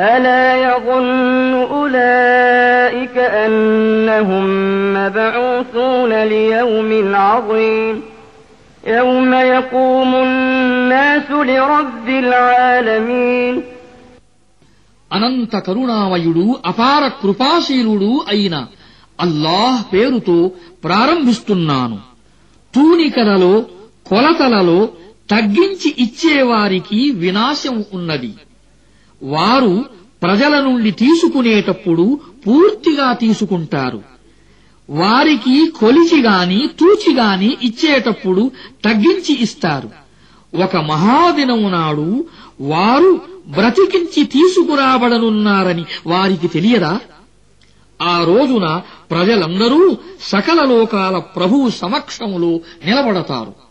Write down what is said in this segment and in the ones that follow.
ألا يظن أولئك أنهم مبعوثون ليوم عظيم يوم يقوم الناس لرب العالمين అనంత కరుణామయుడు అపార కృపాశీలుడు అయిన అల్లాహ్ పేరుతో ప్రారంభిస్తున్నాను తూనికలలో కొలతలలో తగ్గించి ఇచ్చేవారికి వినాశం ఉన్నది వారు ప్రజల నుండి తీసుకునేటప్పుడు పూర్తిగా తీసుకుంటారు. వారికి కొలిచిగాని తూచిగాని ఇచ్చేటప్పుడు తగ్గించి ఇస్తారు. ఒక మహాదినము నాడు వారు బ్రతికించి తీసుకురాబడనున్నారని వారికి తెలియదా? ఆ రోజున ప్రజలందరూ సకల లోకాల ప్రభువు సమక్షములో నిలబడతారు.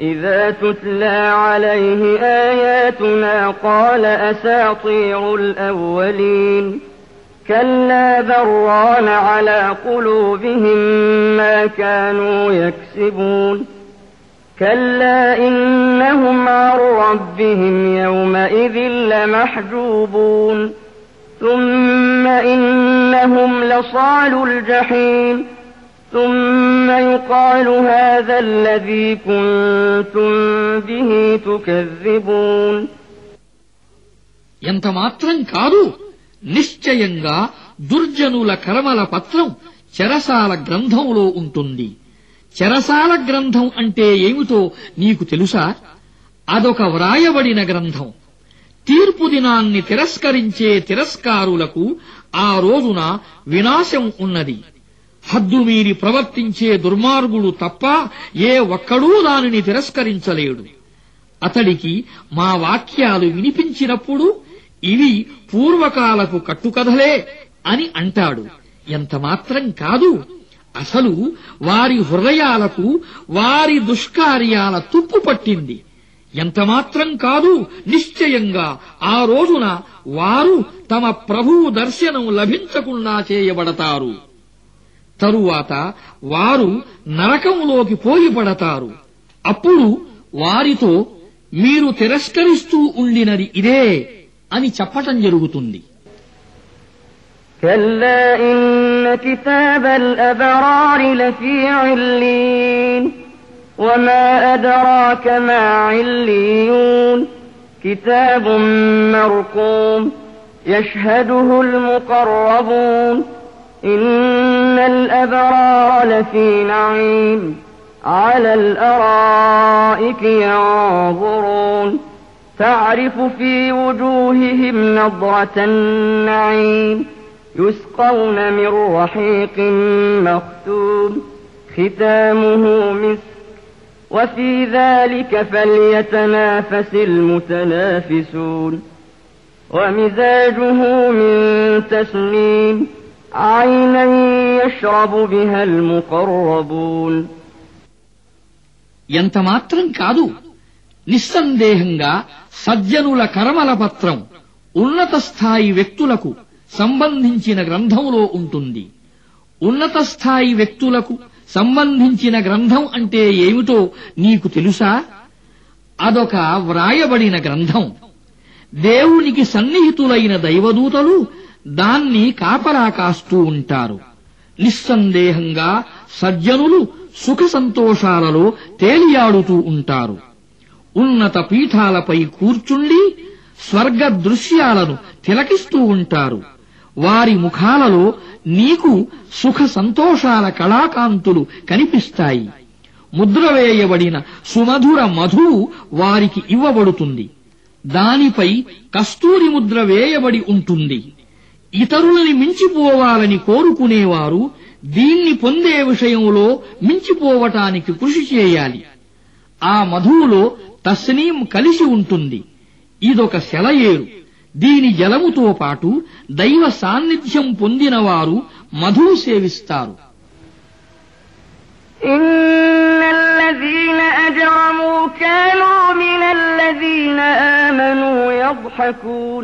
إذا تتلى عليه آياتنا قال أساطير الأولين. كلا بران على قلوبهم ما كانوا يكسبون. كلا إنهم عن ربهم يومئذ لمحجوبون. ثم إنهم لصال الجحيم. ثم يقال هذا الذي كنتم به تكذبون ఎంత మాత్రం కాదు నిశ్చయంగా దుర్జనుల కర్మల పత్రం చెరసాల గ్రంథంలో ఉంటుంది చెరసాల గ్రంథం అంటే ఏమిటో నీకు తెలుసా అదొక వ్రాయబడిన గ్రంథం తీర్పు దినాన్ని తిరస్కరించే తిరస్కారులకు ఆ రోజున వినాశం ఉన్నది హద్దుమీరి ప్రవర్తించే దుర్మార్గుడు తప్ప ఏ ఒక్కడూ దానిని తిరస్కరించలేడు. అతడికి మా వాక్యాలు వినిపించినప్పుడు ఇవి పూర్వకాలపు కట్టుకథలే అని అంటాడు. ఎంతమాత్రం కాదు అసలు వారి హృదయాలకు వారి దుష్కార్యాల తుప్పు పట్టింది. ఎంతమాత్రం కాదు నిశ్చయంగా ఆ రోజున వారు తమ ప్రభువు దర్శనం లభించకుండా చేయబడతారు. తరువాత వారు నరకంలోకి పోయి పడతారు అప్పుడు వారితో మీరు తిరస్కరిస్తూ ఉండినది ఇదే అని చెప్పటం జరుగుతుంది كلا إن كتاب الأبرار لفي علين وما أدراك ما عليون كتاب مرقوم يشهده المقربون إن الأبرار لفي نعيم على الأرائك ينظرون تعرف في وجوههم نضرة النعيم يسقون من رحيق مختوم ختامه مسك وفي ذلك فليتنافس المتنافسون ومزاجه من تسنيم عينا يشرب بها المقربون ఎంత మాత్రం కాదు నిస్సందేహంగా సజ్జనుల కర్మల పత్రం ఉన్నత స్థాయి వ్యక్తులకు సంబంధించిన గ్రంథంలో ఉంటుంది ఉన్నత స్థాయి వ్యక్తులకు సంబంధించిన గ్రంథం అంటే ఏమిటో నీకు తెలుసా అదొక వ్రాయబడిన గ్రంథం దేవునికి సన్నిహితులైన దైవదూతలు దాన్ని కాపలా కాస్తూ ఉంటారు నిస్సందేహంగా సజ్జనులు సుఖ సంతోషాలలో తేలియాడుతూ ఉంటారు. ఉన్నత పీఠాలపై కూర్చుండి స్వర్గ దృశ్యాలను తిలకిస్తూ ఉంటారు. వారి ముఖాలలో నీకు సుఖ సంతోషాల కళాకాంతులు కనిపిస్తాయి. ముద్ర వేయబడిన సుమధుర మధువు వారికి ఇవ్వబడుతుంది. దానిపై కస్తూరి ముద్ర వేయబడి ఉంటుంది. ఇతరులని మించిపోవాలని కోరుకునేవారు దీన్ని పొందే విషయంలో మించిపోవటానికి కృషి చేయాలి ఆ మధువులో తస్నీం కలిసి ఉంటుంది ఇదొక సెలయేరు దీని జలముతో పాటు దైవ సాన్నిధ్యం పొందినవారు మధువు సేవిస్తారు إن الذين أجرموا كانوا من الذين آمنوا يضحكون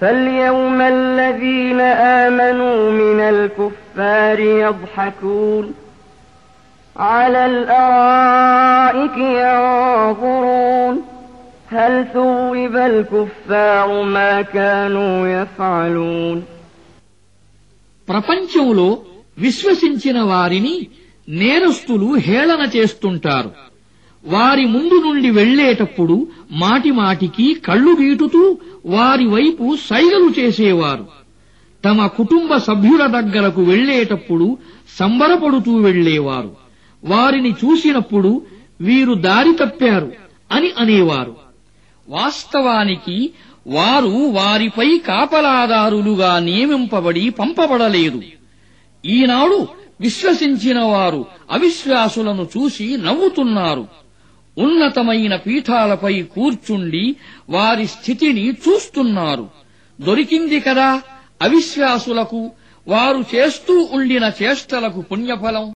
فاليوم الذين آمنوا من الكفار يضحكون على الأرائك ينظرون هل ثوب الكفار ما كانوا يفعلون ప్రపంచంలో విశ్వసించిన వారిని నేరస్తులు హేళన చేస్తుంటారు వారి ముందు నుండి వెళ్ళేటప్పుడు మాటిమాటికి కళ్ళు గీటుతూ వారి వైపు సైగలు చేసేవారు. తమ కుటుంబ సభ్యుల దగ్గరకు వెళ్ళేటప్పుడు సంబరపడుతూ వెళ్ళేవారు వారిని చూసినప్పుడు వీరు దారి తప్పారు అని అనేవారు. వాస్తవానికి వారు వారిపై కాపలాదారులుగా నియమింపబడి పంపబడలేదు. ఈనాడు విశ్వసించిన వారు అవిశ్వాసులను చూసి నవ్వుతున్నారు. ఉన్నతమైన పీఠాలపై కూర్చుండి వారి స్థితిని చూస్తున్నారు. దొరికింది కదా అవిశ్వాసులకు వారు చేస్తూ ఉండిన చేష్టలకు పుణ్యఫలం.